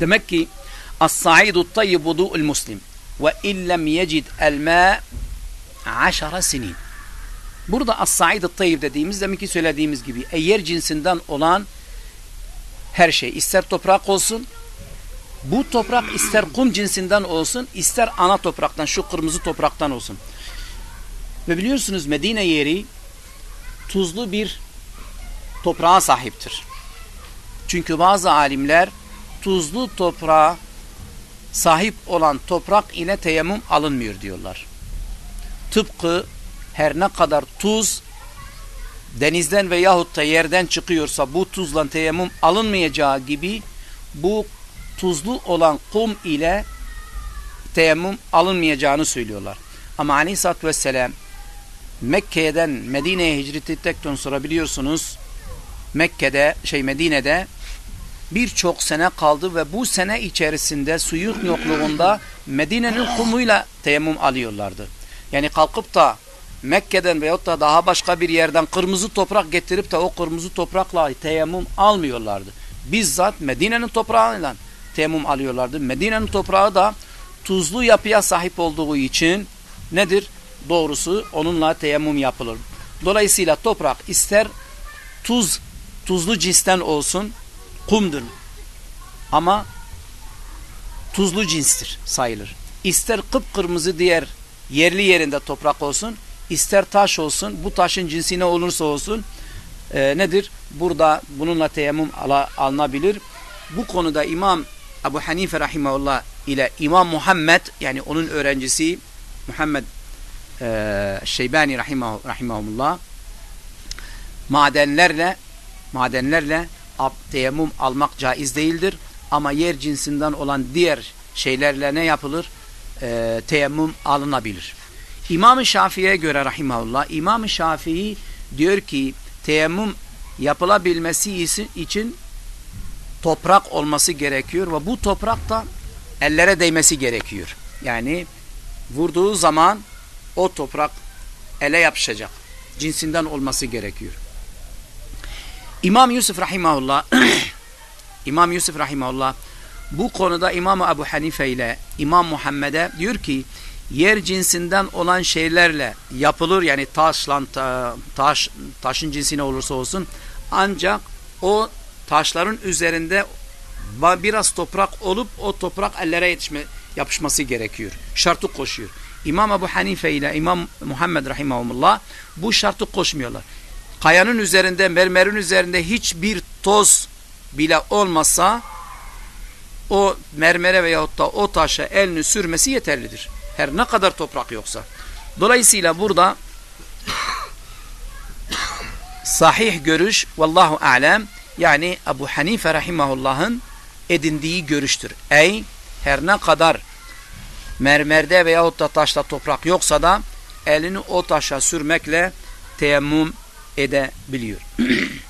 Demek ki as-saidu tayyib vudu'ul muslim ve illem yecid el-ma 10 sinin. Burada as-sa'id tayyib dediğimiz demek ki söylediğimiz gibi eğer cinsinden olan her şey ister toprak olsun bu toprak ister kum cinsinden olsun ister ana topraktan şu kırmızı topraktan olsun. Ve biliyorsunuz Medine yeri tuzlu bir toprağa sahiptir. Çünkü bazı alimler tuzlu toprağa sahip olan toprak ile teyemmüm alınmıyor diyorlar. Tıpkı her ne kadar tuz denizden veyahut da yerden çıkıyorsa bu tuzla teyemmüm alınmayacağı gibi bu tuzlu olan kum ile teyemmüm alınmayacağını söylüyorlar. Ama aleyhissalatü vesselam Mekke'den Medine'ye hicret ettikten sonra biliyorsunuz Mekke'de şey Medine'de birçok sene kaldı ve bu sene içerisinde suyun yokluğunda Medine'nin kumuyla teyemmüm alıyorlardı. Yani kalkıp da Mekke'den veyahut da daha başka bir yerden kırmızı toprak getirip de o kırmızı toprakla teyemmüm almıyorlardı. Bizzat Medine'nin toprağıyla teyemmüm alıyorlardı. Medine'nin toprağı da tuzlu yapıya sahip olduğu için nedir? Doğrusu onunla teyemmüm yapılır. Dolayısıyla toprak ister tuz, tuzlu cinsten olsun, kumdur. Ama tuzlu cinstir sayılır. İster kıpkırmızı diğer yerli yerinde toprak olsun, ister taş olsun, bu taşın cinsi ne olursa olsun e, nedir? Burada bununla teyemmüm alınabilir. Bu konuda İmam Ebu Hanife rahimahullah ile İmam Muhammed yani onun öğrencisi Muhammed e, Şeybani rahimah, rahimahullah madenlerle madenlerle teyemmüm almak caiz değildir. Ama yer cinsinden olan diğer şeylerle ne yapılır? E, teyemmüm alınabilir. İmam-ı Şafii'ye göre rahimahullah İmam-ı Şafii diyor ki teyemmüm yapılabilmesi için toprak olması gerekiyor ve bu toprak da ellere değmesi gerekiyor. Yani vurduğu zaman o toprak ele yapışacak. Cinsinden olması gerekiyor. İmam Yusuf rahimahullah İmam Yusuf rahimahullah bu konuda İmam Ebu Hanife ile İmam Muhammed'e diyor ki yer cinsinden olan şeylerle yapılır yani taşlan taş taşın cinsine olursa olsun ancak o taşların üzerinde biraz toprak olup o toprak ellere yetişme, yapışması gerekiyor. Şartı koşuyor. İmam Ebu Hanife ile İmam Muhammed Rahimahumullah bu şartı koşmuyorlar. Kayanın üzerinde, mermerin üzerinde hiçbir toz bile olmasa o mermere veyahut da o taşa elini sürmesi yeterlidir. Her ne kadar toprak yoksa. Dolayısıyla burada sahih görüş vallahu alem yani Ebu Hanife rahimahullah'ın edindiği görüştür. Ey her ne kadar mermerde veyahut da taşta toprak yoksa da elini o taşa sürmekle teyemmüm edebiliyor.